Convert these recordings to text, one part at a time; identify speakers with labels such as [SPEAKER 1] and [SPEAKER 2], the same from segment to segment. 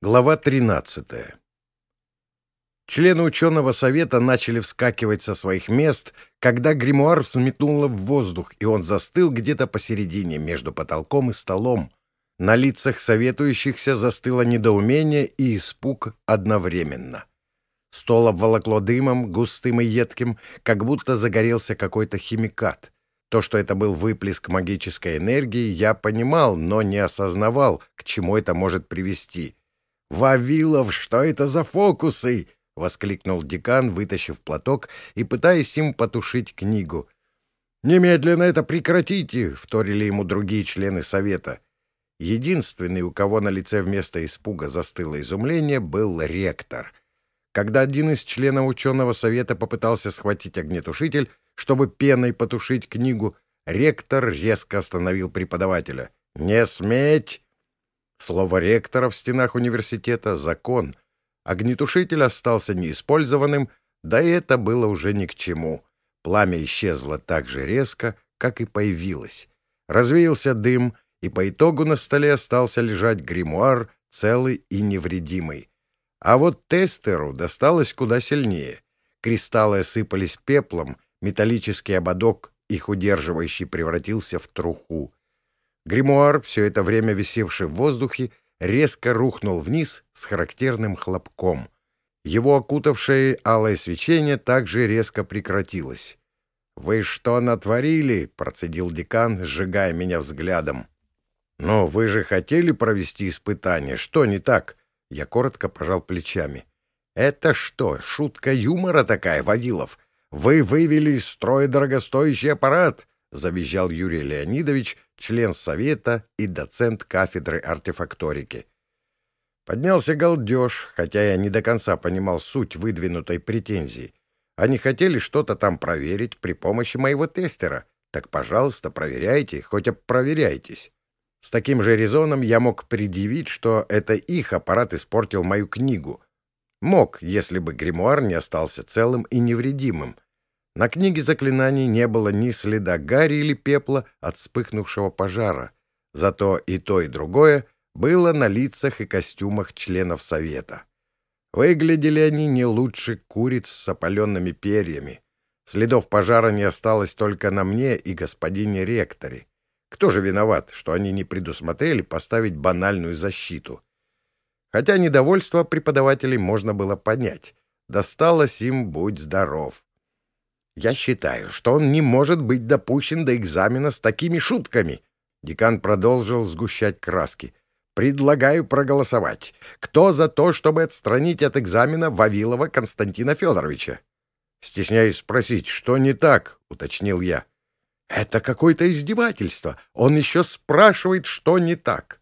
[SPEAKER 1] Глава 13. Члены ученого совета начали вскакивать со своих мест, когда гримуар взметнуло в воздух, и он застыл где-то посередине, между потолком и столом. На лицах советующихся застыло недоумение и испуг одновременно. Стол обволокло дымом, густым и едким, как будто загорелся какой-то химикат. То, что это был выплеск магической энергии, я понимал, но не осознавал, к чему это может привести — «Вавилов, что это за фокусы?» — воскликнул декан, вытащив платок и пытаясь им потушить книгу. «Немедленно это прекратите!» — вторили ему другие члены совета. Единственный, у кого на лице вместо испуга застыло изумление, был ректор. Когда один из членов ученого совета попытался схватить огнетушитель, чтобы пеной потушить книгу, ректор резко остановил преподавателя. «Не сметь!» Слово ректора в стенах университета — закон. Огнетушитель остался неиспользованным, да и это было уже ни к чему. Пламя исчезло так же резко, как и появилось. Развеялся дым, и по итогу на столе остался лежать гримуар, целый и невредимый. А вот тестеру досталось куда сильнее. Кристаллы осыпались пеплом, металлический ободок, их удерживающий, превратился в труху. Гримуар, все это время висевший в воздухе, резко рухнул вниз с характерным хлопком. Его окутавшее алое свечение также резко прекратилось. «Вы что натворили?» — процедил декан, сжигая меня взглядом. «Но вы же хотели провести испытание. Что не так?» Я коротко пожал плечами. «Это что, шутка юмора такая, Вавилов? Вы вывели из строя дорогостоящий аппарат?» — завизжал Юрий Леонидович, член совета и доцент кафедры артефакторики. Поднялся галдеж, хотя я не до конца понимал суть выдвинутой претензии. Они хотели что-то там проверить при помощи моего тестера. Так, пожалуйста, проверяйте, хоть проверяйтесь. С таким же резоном я мог предъявить, что это их аппарат испортил мою книгу. Мог, если бы гримуар не остался целым и невредимым — на книге заклинаний не было ни следа гари или пепла от вспыхнувшего пожара. Зато и то, и другое было на лицах и костюмах членов совета. Выглядели они не лучше куриц с опаленными перьями. Следов пожара не осталось только на мне и господине ректоре. Кто же виноват, что они не предусмотрели поставить банальную защиту? Хотя недовольство преподавателей можно было понять. Досталось им «будь здоров». Я считаю, что он не может быть допущен до экзамена с такими шутками. Декан продолжил сгущать краски. Предлагаю проголосовать. Кто за то, чтобы отстранить от экзамена Вавилова Константина Федоровича? Стесняюсь спросить, что не так, уточнил я. Это какое-то издевательство. Он еще спрашивает, что не так.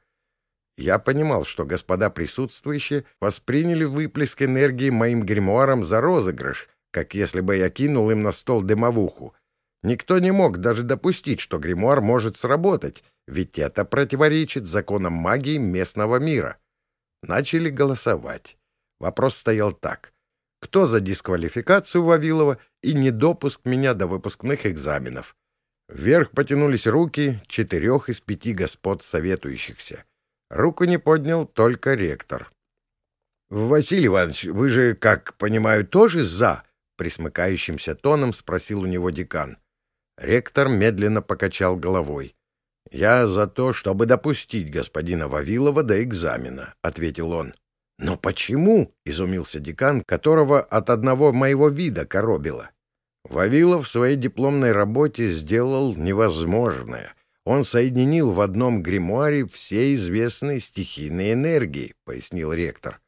[SPEAKER 1] Я понимал, что господа присутствующие восприняли выплеск энергии моим гримуаром за розыгрыш, как если бы я кинул им на стол дымовуху. Никто не мог даже допустить, что гримуар может сработать, ведь это противоречит законам магии местного мира. Начали голосовать. Вопрос стоял так. Кто за дисквалификацию Вавилова и недопуск меня до выпускных экзаменов? Вверх потянулись руки четырех из пяти господ советующихся. Руку не поднял только ректор. — Василий Иванович, вы же, как понимаю, тоже за? Присмыкающимся тоном спросил у него декан. Ректор медленно покачал головой. — Я за то, чтобы допустить господина Вавилова до экзамена, — ответил он. — Но почему? — изумился декан, которого от одного моего вида коробило. Вавилов в своей дипломной работе сделал невозможное. Он соединил в одном гримуаре все известные стихийные энергии, — пояснил ректор.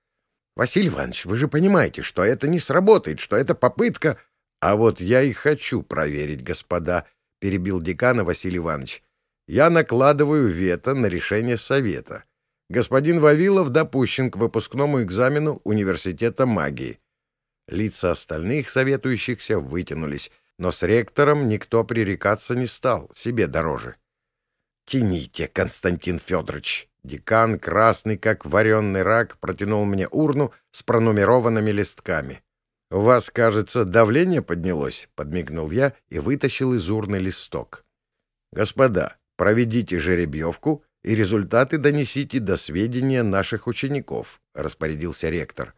[SPEAKER 1] Василий Иванович, вы же понимаете, что это не сработает, что это попытка... — А вот я и хочу проверить, господа, — перебил декана Василий Иванович. — Я накладываю вето на решение совета. Господин Вавилов допущен к выпускному экзамену Университета магии. Лица остальных советующихся вытянулись, но с ректором никто пререкаться не стал, себе дороже. — Тяните, Константин Федорович, Декан, красный, как вареный рак, протянул мне урну с пронумерованными листками. — У вас, кажется, давление поднялось, — подмигнул я и вытащил из урны листок. — Господа, проведите жеребьевку, и результаты донесите до сведения наших учеников», — распорядился ректор.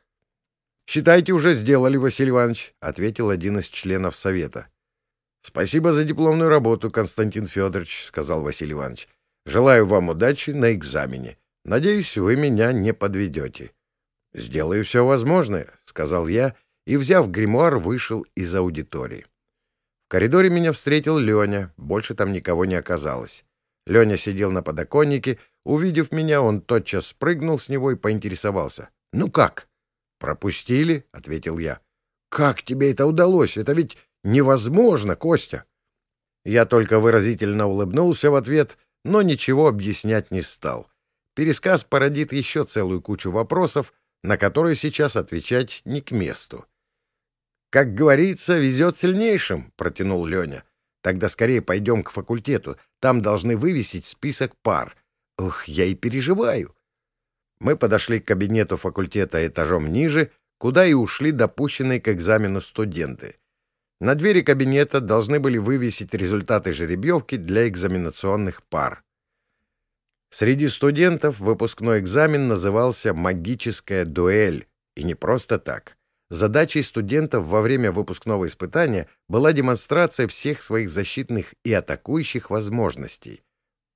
[SPEAKER 1] «Считайте, уже сделали, Василий Иванович», — ответил один из членов совета. «Спасибо за дипломную работу, Константин Федорович», — сказал Василий Иванович. «Желаю вам удачи на экзамене. Надеюсь, вы меня не подведете». «Сделаю все возможное», — сказал я, и, взяв гримуар, вышел из аудитории. В коридоре меня встретил Леня, больше там никого не оказалось. Леня сидел на подоконнике. Увидев меня, он тотчас спрыгнул с него и поинтересовался. — Ну как? — Пропустили, — ответил я. — Как тебе это удалось? Это ведь невозможно, Костя. Я только выразительно улыбнулся в ответ, но ничего объяснять не стал. Пересказ породит еще целую кучу вопросов, на которые сейчас отвечать не к месту. — Как говорится, везет сильнейшим, — протянул Леня. Тогда скорее пойдем к факультету. Там должны вывесить список пар. Ух, я и переживаю. Мы подошли к кабинету факультета этажом ниже, куда и ушли допущенные к экзамену студенты. На двери кабинета должны были вывесить результаты жеребьевки для экзаменационных пар. Среди студентов выпускной экзамен назывался «Магическая дуэль». И не просто так. Задачей студентов во время выпускного испытания была демонстрация всех своих защитных и атакующих возможностей.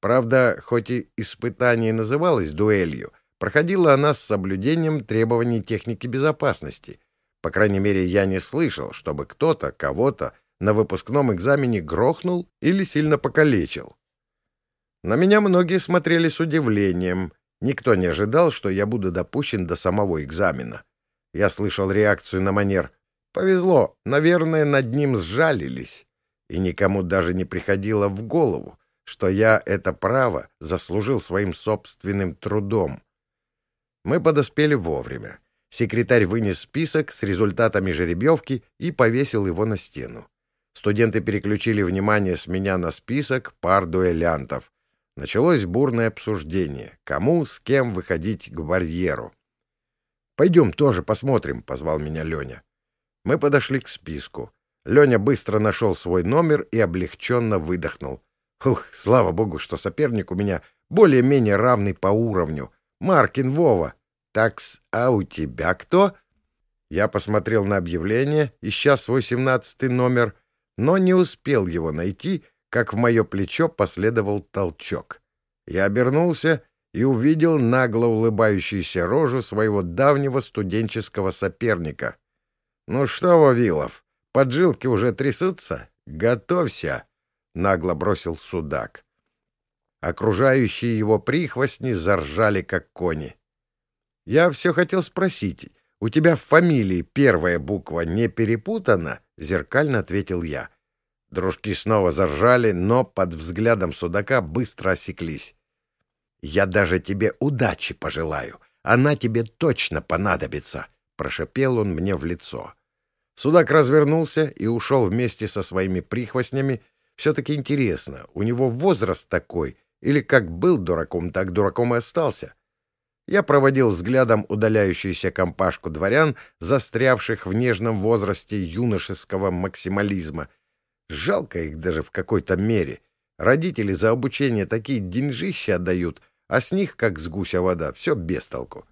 [SPEAKER 1] Правда, хоть и испытание называлось дуэлью, проходила она с соблюдением требований техники безопасности. По крайней мере, я не слышал, чтобы кто-то кого-то на выпускном экзамене грохнул или сильно покалечил. На меня многие смотрели с удивлением. Никто не ожидал, что я буду допущен до самого экзамена. Я слышал реакцию на манер. Повезло, наверное, над ним сжалились. И никому даже не приходило в голову, что я это право заслужил своим собственным трудом. Мы подоспели вовремя. Секретарь вынес список с результатами жеребьевки и повесил его на стену. Студенты переключили внимание с меня на список пар дуэлянтов. Началось бурное обсуждение, кому с кем выходить к барьеру. Пойдем тоже посмотрим, — позвал меня Леня. Мы подошли к списку. Леня быстро нашел свой номер и облегченно выдохнул. Ух, слава богу, что соперник у меня более-менее равный по уровню. Маркин Вова. Такс, а у тебя кто? Я посмотрел на объявление, ища свой семнадцатый номер, но не успел его найти, как в мое плечо последовал толчок. Я обернулся и увидел нагло улыбающуюся рожу своего давнего студенческого соперника. — Ну что, Вавилов, поджилки уже трясутся? Готовься! — нагло бросил судак. Окружающие его прихвостни заржали, как кони. — Я все хотел спросить, у тебя в фамилии первая буква не перепутана? — зеркально ответил я. Дружки снова заржали, но под взглядом судака быстро осеклись. «Я даже тебе удачи пожелаю. Она тебе точно понадобится», — прошепел он мне в лицо. Судак развернулся и ушел вместе со своими прихвостнями. Все-таки интересно, у него возраст такой, или как был дураком, так дураком и остался? Я проводил взглядом удаляющуюся компашку дворян, застрявших в нежном возрасте юношеского максимализма. Жалко их даже в какой-то мере. Родители за обучение такие деньжища отдают — а с них, как с гуся вода, все без толку.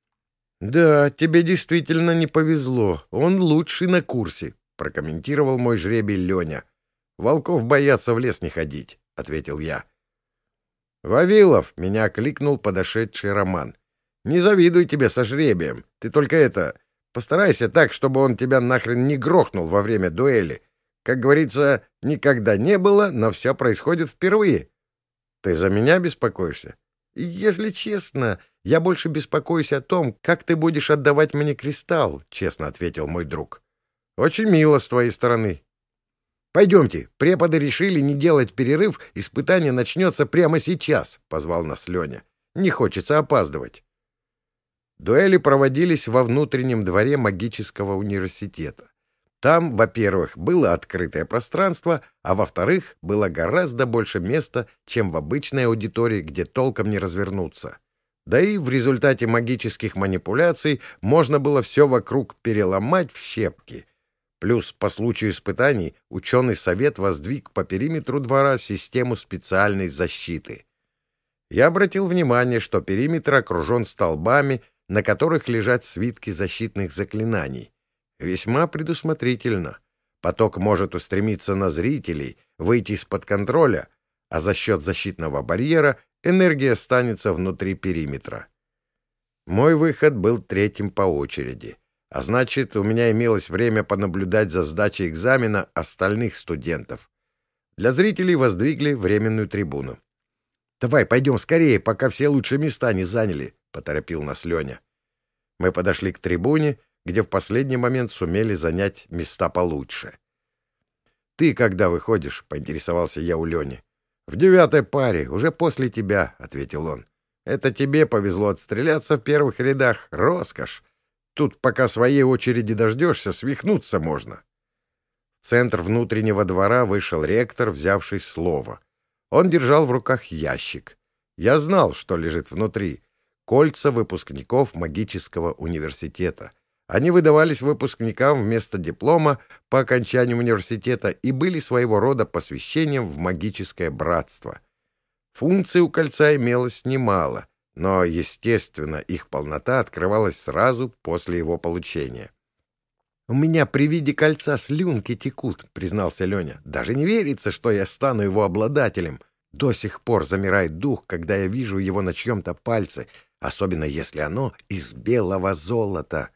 [SPEAKER 1] — Да, тебе действительно не повезло, он лучший на курсе, — прокомментировал мой жребий Леня. — Волков боятся в лес не ходить, — ответил я. — Вавилов, — меня кликнул подошедший Роман. — Не завидую тебе со жребием, ты только это... Постарайся так, чтобы он тебя нахрен не грохнул во время дуэли. Как говорится, никогда не было, но все происходит впервые. Ты за меня беспокоишься? «Если честно, я больше беспокоюсь о том, как ты будешь отдавать мне кристалл», — честно ответил мой друг. «Очень мило с твоей стороны». «Пойдемте, преподы решили не делать перерыв, испытание начнется прямо сейчас», — позвал нас Леня. «Не хочется опаздывать». Дуэли проводились во внутреннем дворе магического университета. Там, во-первых, было открытое пространство, а во-вторых, было гораздо больше места, чем в обычной аудитории, где толком не развернуться. Да и в результате магических манипуляций можно было все вокруг переломать в щепки. Плюс по случаю испытаний ученый совет воздвиг по периметру двора систему специальной защиты. Я обратил внимание, что периметр окружен столбами, на которых лежат свитки защитных заклинаний. Весьма предусмотрительно. Поток может устремиться на зрителей, выйти из-под контроля, а за счет защитного барьера энергия останется внутри периметра. Мой выход был третьим по очереди, а значит, у меня имелось время понаблюдать за сдачей экзамена остальных студентов. Для зрителей воздвигли временную трибуну. «Давай, пойдем скорее, пока все лучшие места не заняли», — поторопил нас Леня. Мы подошли к трибуне, где в последний момент сумели занять места получше. «Ты когда выходишь?» — поинтересовался я у Лени. «В девятой паре, уже после тебя», — ответил он. «Это тебе повезло отстреляться в первых рядах. Роскошь! Тут, пока своей очереди дождешься, свихнуться можно». В центр внутреннего двора вышел ректор, взявший слово. Он держал в руках ящик. Я знал, что лежит внутри. Кольца выпускников магического университета — они выдавались выпускникам вместо диплома по окончанию университета и были своего рода посвящением в магическое братство. Функций у кольца имелось немало, но, естественно, их полнота открывалась сразу после его получения. «У меня при виде кольца слюнки текут», — признался Леня. «Даже не верится, что я стану его обладателем. До сих пор замирает дух, когда я вижу его на чьем-то пальце, особенно если оно из белого золота».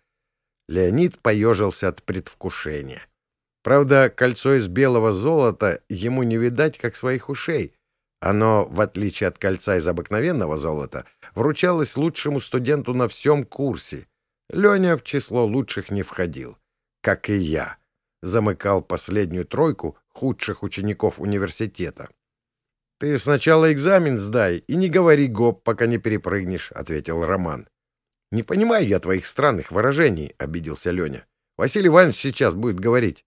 [SPEAKER 1] Леонид поежился от предвкушения. Правда, кольцо из белого золота ему не видать, как своих ушей. Оно, в отличие от кольца из обыкновенного золота, вручалось лучшему студенту на всем курсе. Леня в число лучших не входил, как и я. Замыкал последнюю тройку худших учеников университета. — Ты сначала экзамен сдай и не говори гоп, пока не перепрыгнешь, — ответил Роман. Не понимаю я твоих странных выражений, — обиделся Леня. Василий Иванович сейчас будет говорить.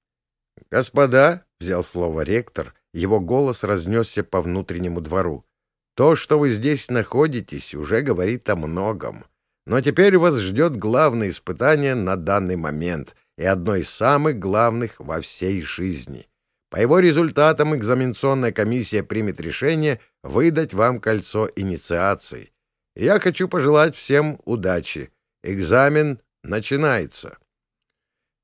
[SPEAKER 1] — Господа, — взял слово ректор, его голос разнесся по внутреннему двору. — То, что вы здесь находитесь, уже говорит о многом. Но теперь вас ждет главное испытание на данный момент и одно из самых главных во всей жизни. По его результатам экзаменационная комиссия примет решение выдать вам кольцо инициации. Я хочу пожелать всем удачи. Экзамен начинается.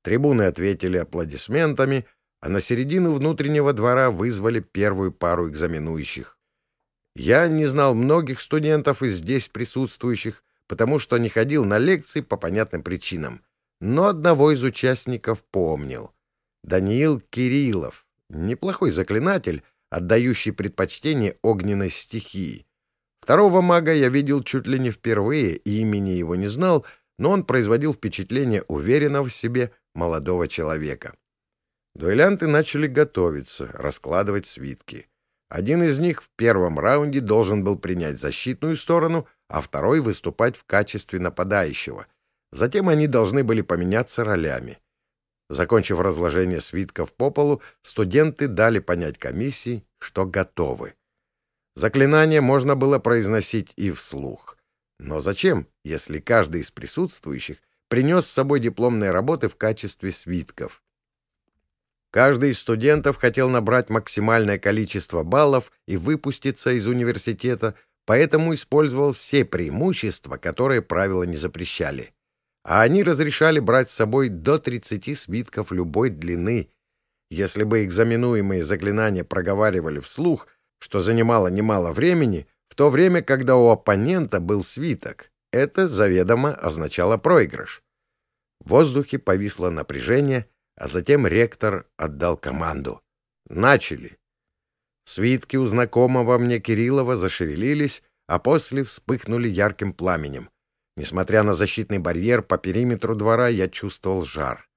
[SPEAKER 1] Трибуны ответили аплодисментами, а на середину внутреннего двора вызвали первую пару экзаменующих. Я не знал многих студентов из здесь присутствующих, потому что не ходил на лекции по понятным причинам, но одного из участников помнил. Даниил Кириллов, неплохой заклинатель, отдающий предпочтение огненной стихии. Второго мага я видел чуть ли не впервые, и имени его не знал, но он производил впечатление уверенного в себе молодого человека. Дуэлянты начали готовиться, раскладывать свитки. Один из них в первом раунде должен был принять защитную сторону, а второй выступать в качестве нападающего. Затем они должны были поменяться ролями. Закончив разложение свитков по полу, студенты дали понять комиссии, что готовы. Заклинание можно было произносить и вслух. Но зачем, если каждый из присутствующих принес с собой дипломные работы в качестве свитков? Каждый из студентов хотел набрать максимальное количество баллов и выпуститься из университета, поэтому использовал все преимущества, которые правила не запрещали. А они разрешали брать с собой до 30 свитков любой длины. Если бы экзаменуемые заклинания проговаривали вслух — что занимало немало времени, в то время, когда у оппонента был свиток. Это заведомо означало проигрыш. В воздухе повисло напряжение, а затем ректор отдал команду. Начали. Свитки у знакомого мне Кириллова зашевелились, а после вспыхнули ярким пламенем. Несмотря на защитный барьер по периметру двора, я чувствовал жар.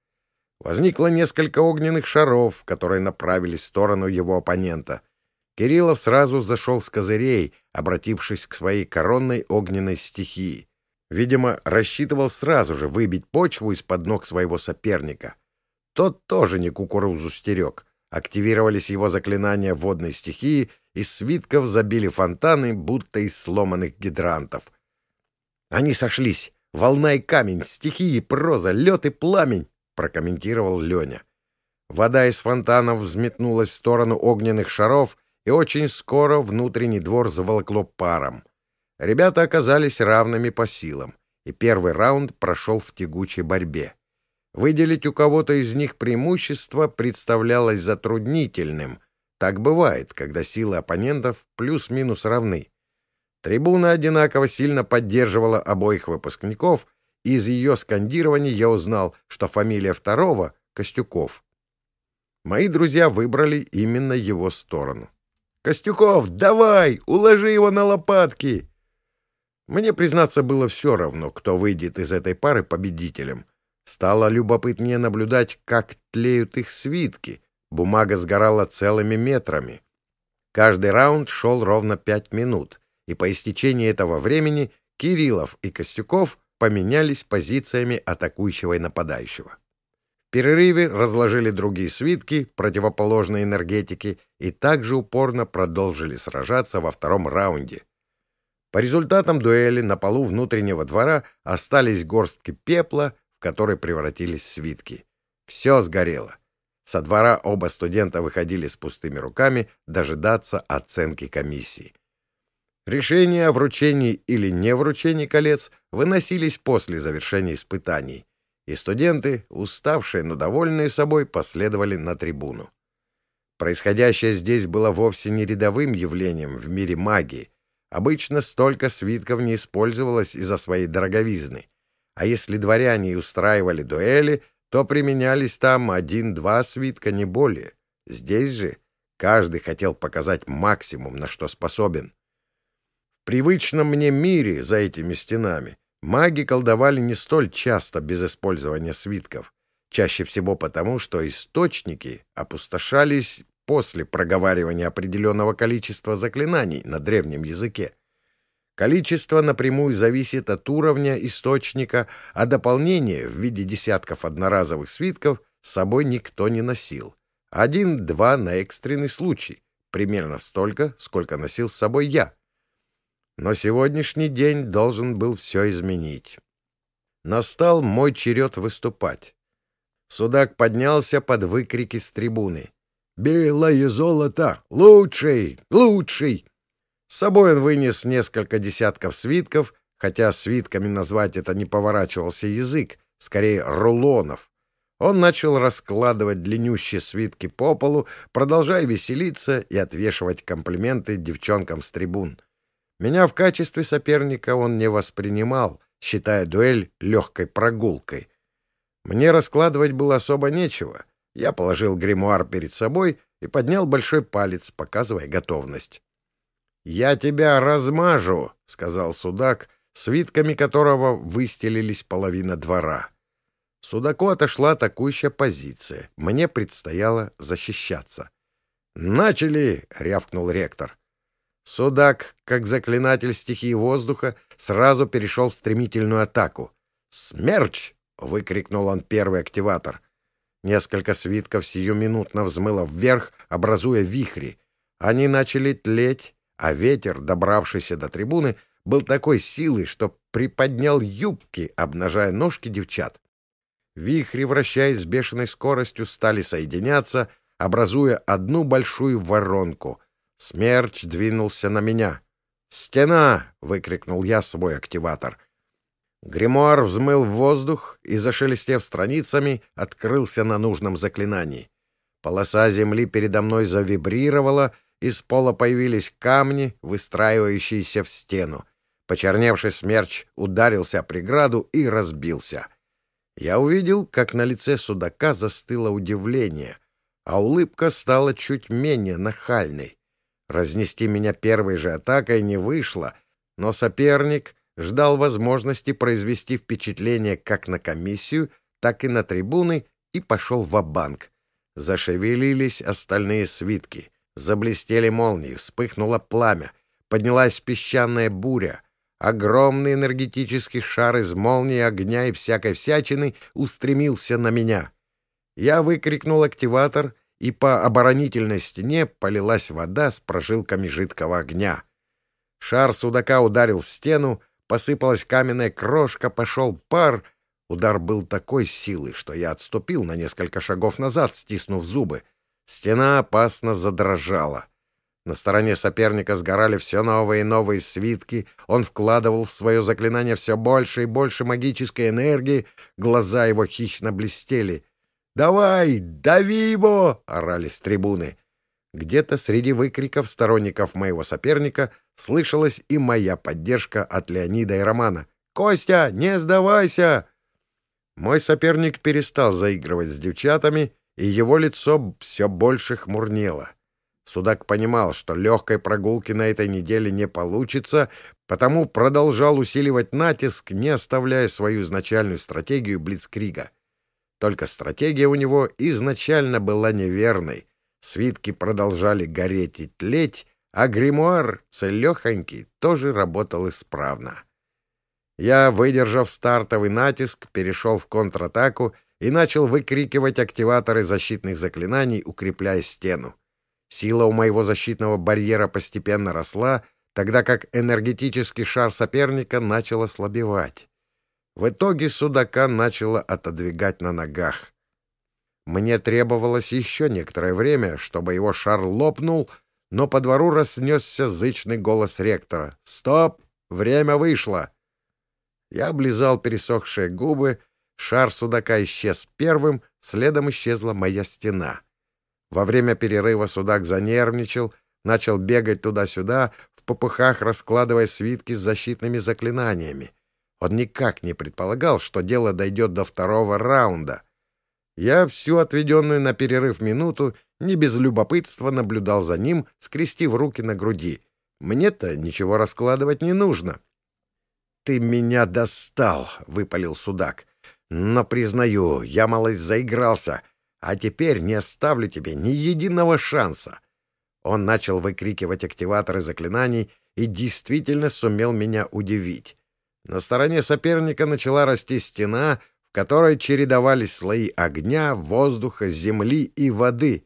[SPEAKER 1] Возникло несколько огненных шаров, которые направились в сторону его оппонента — Кириллов сразу зашел с козырей, обратившись к своей коронной огненной стихии. Видимо, рассчитывал сразу же выбить почву из-под ног своего соперника. Тот тоже не кукурузу стерег. Активировались его заклинания водной стихии, из свитков забили фонтаны, будто из сломанных гидрантов. Они сошлись. Волна и камень, стихии, проза, лед и пламень, — прокомментировал Леня. Вода из фонтанов взметнулась в сторону огненных шаров и очень скоро внутренний двор заволокло паром. Ребята оказались равными по силам, и первый раунд прошел в тягучей борьбе. Выделить у кого-то из них преимущество представлялось затруднительным. Так бывает, когда силы оппонентов плюс-минус равны. Трибуна одинаково сильно поддерживала обоих выпускников, и из ее скандирования я узнал, что фамилия второго — Костюков. Мои друзья выбрали именно его сторону. «Костюков, давай, уложи его на лопатки!» Мне, признаться, было все равно, кто выйдет из этой пары победителем — Стало любопытнее наблюдать, как тлеют их свитки. Бумага сгорала целыми метрами. Каждый раунд шел ровно пять минут, и по истечении этого времени Кириллов и Костюков поменялись позициями атакующего и нападающего. В перерыве разложили другие свитки противоположной энергетики и также упорно продолжили сражаться во втором раунде. По результатам дуэли на полу внутреннего двора остались горстки пепла, который превратились в свитки. Все сгорело. Со двора оба студента выходили с пустыми руками дожидаться оценки комиссии. Решения о вручении или не вручении колец выносились после завершения испытаний, и студенты, уставшие, но довольные собой, последовали на трибуну. Происходящее здесь было вовсе не рядовым явлением в мире магии. Обычно столько свитков не использовалось из-за своей дороговизны а если дворяне и устраивали дуэли, то применялись там один-два свитка, не более. Здесь же каждый хотел показать максимум, на что способен. В привычном мне мире за этими стенами маги колдовали не столь часто без использования свитков, чаще всего потому, что источники опустошались после проговаривания определенного количества заклинаний на древнем языке. Количество напрямую зависит от уровня источника, а дополнение в виде десятков одноразовых свитков с собой никто не носил. Один-два на экстренный случай, примерно столько, сколько носил с собой я. Но сегодняшний день должен был все изменить. Настал мой черед выступать. Судак поднялся под выкрики с трибуны. «Белое золото! Лучший! Лучший!» С собой он вынес несколько десятков свитков, хотя свитками назвать это не поворачивался язык, скорее рулонов. Он начал раскладывать длиннющие свитки по полу, продолжая веселиться и отвешивать комплименты девчонкам с трибун. Меня в качестве соперника он не воспринимал, считая дуэль легкой прогулкой. Мне раскладывать было особо нечего. Я положил гримуар перед собой и поднял большой палец, показывая готовность. «Я тебя размажу», — сказал судак, свитками которого выстелились половина двора. Судаку отошла атакующая позиция. Мне предстояло защищаться. «Начали!» — рявкнул ректор. Судак, как заклинатель стихии воздуха, сразу перешел в стремительную атаку. «Смерч!» — выкрикнул он первый активатор. Несколько свитков сиюминутно взмыло вверх, образуя вихри. Они начали тлеть, а ветер, добравшийся до трибуны, был такой силой, что приподнял юбки, обнажая ножки девчат. Вихри, вращаясь с бешеной скоростью, стали соединяться, образуя одну большую воронку. Смерч двинулся на меня. «Стена!» — выкрикнул я свой активатор. Гримуар взмыл в воздух и, зашелестев страницами, открылся на нужном заклинании. Полоса земли передо мной завибрировала — из пола появились камни, выстраивающиеся в стену. Почерневший смерч ударился о преграду и разбился. Я увидел, как на лице судака застыло удивление, а улыбка стала чуть менее нахальной. Разнести меня первой же атакой не вышло, но соперник ждал возможности произвести впечатление как на комиссию, так и на трибуны и пошел в банк Зашевелились остальные свитки Заблестели молнии, вспыхнуло пламя, поднялась песчаная буря. Огромный энергетический шар из молнии, огня и всякой всячины устремился на меня. Я выкрикнул активатор, и по оборонительной стене полилась вода с прожилками жидкого огня. Шар судака ударил в стену, посыпалась каменная крошка, пошел пар. Удар был такой силы, что я отступил на несколько шагов назад, стиснув зубы — Стена опасно задрожала. На стороне соперника сгорали все новые и новые свитки, он вкладывал в свое заклинание все больше и больше магической энергии, глаза его хищно блестели. «Давай, дави его!» — орали с трибуны. Где-то среди выкриков сторонников моего соперника слышалась и моя поддержка от Леонида и Романа. «Костя, не сдавайся!» Мой соперник перестал заигрывать с девчатами, и его лицо все больше хмурнело. Судак понимал, что легкой прогулки на этой неделе не получится, потому продолжал усиливать натиск, не оставляя свою изначальную стратегию Блицкрига. Только стратегия у него изначально была неверной. Свитки продолжали гореть и тлеть, а гримуар, целехонький, тоже работал исправно. Я, выдержав стартовый натиск, перешел в контратаку и начал выкрикивать активаторы защитных заклинаний, укрепляя стену. Сила у моего защитного барьера постепенно росла, тогда как энергетический шар соперника начал ослабевать. В итоге судака начало отодвигать на ногах. Мне требовалось еще некоторое время, чтобы его шар лопнул, но по двору разнесся зычный голос ректора. «Стоп! Время вышло!» Я облизал пересохшие губы, шар судака исчез первым, следом исчезла моя стена. Во время перерыва судак занервничал, начал бегать туда-сюда, в попыхах раскладывая свитки с защитными заклинаниями. Он никак не предполагал, что дело дойдет до второго раунда. Я всю отведенную на перерыв минуту не без любопытства наблюдал за ним, скрестив руки на груди. Мне-то ничего раскладывать не нужно. — Ты меня достал, — выпалил судак. — Но, признаю, я малость заигрался — а теперь не оставлю тебе ни единого шанса. Он начал выкрикивать активаторы заклинаний и действительно сумел меня удивить. На стороне соперника начала расти стена, в которой чередовались слои огня, воздуха, земли и воды.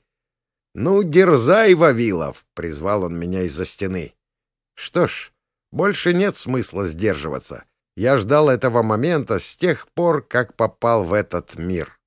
[SPEAKER 1] «Ну, дерзай, Вавилов!» — призвал он меня из-за стены. Что ж, больше нет смысла сдерживаться. Я ждал этого момента с тех пор, как попал в этот мир.